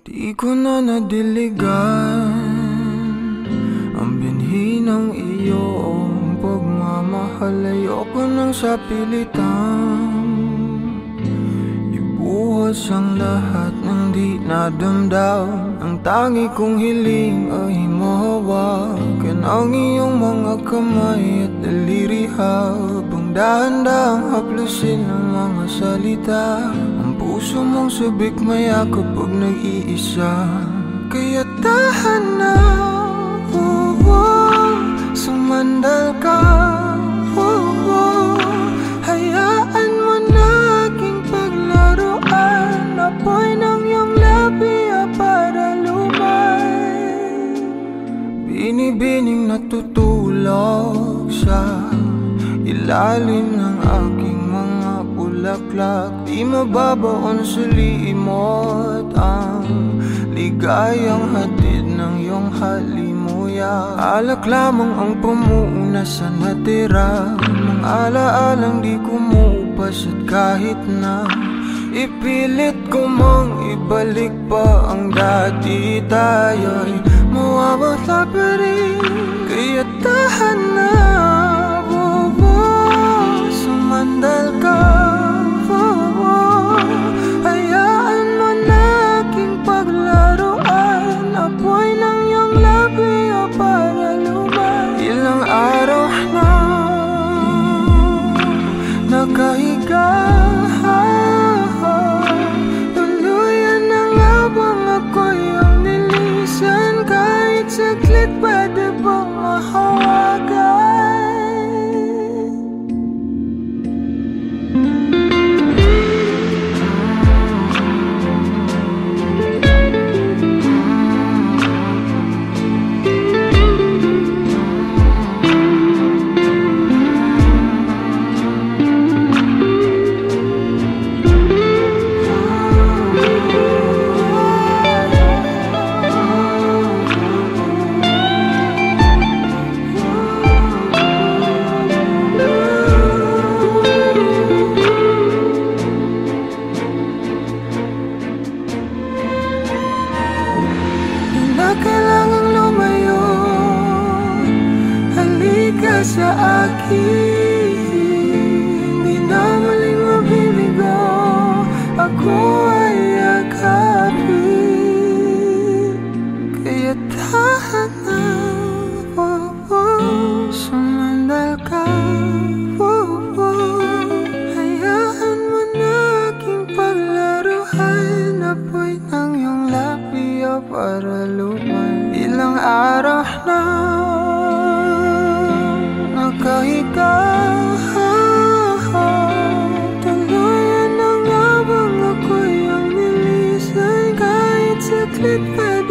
Di ko na nadiligan Ang binhi ng iyong pagmamahal. Ayoko nang sa pilitan Ibuhos ang lahat ng di nadamdam Ang tangi kong hiling ay mahawakan Ang iyong mga kamay at daliri Habang dahan-dahang haplusin ang mga salita puso mong sabik maya kapag nag-iisa. Kaya tahan na. Oh, oh, Sumandal ka. Oh, oh, Hayaan mo na aking paglaruan. Apoy ng iyong labi ah, para lumay. Binibining natutulog sa ilalim ng aking bulaklak Di mababaon sa limot ang ligayang hatid ng iyong halimuya. Alak lamang ang pamuuna sa natira Mga alaalang di kumupas at kahit na Ipilit ko mang ibalik pa ang dati tayo'y mawawala pa rin. Kaya tahan kailangang lumayo. Halika sa akin. Di na maling mabibigo. Ako ay yakapin. Kaya tahan na oh, oh, Sumandal ka. Oh, oh. Hayaan mo na aking paglaruan Apoy ng iyong para lumay arahna Ikaw, ikaw Tanayan na nga bang ako'y ang nilisay Kahit saklit pa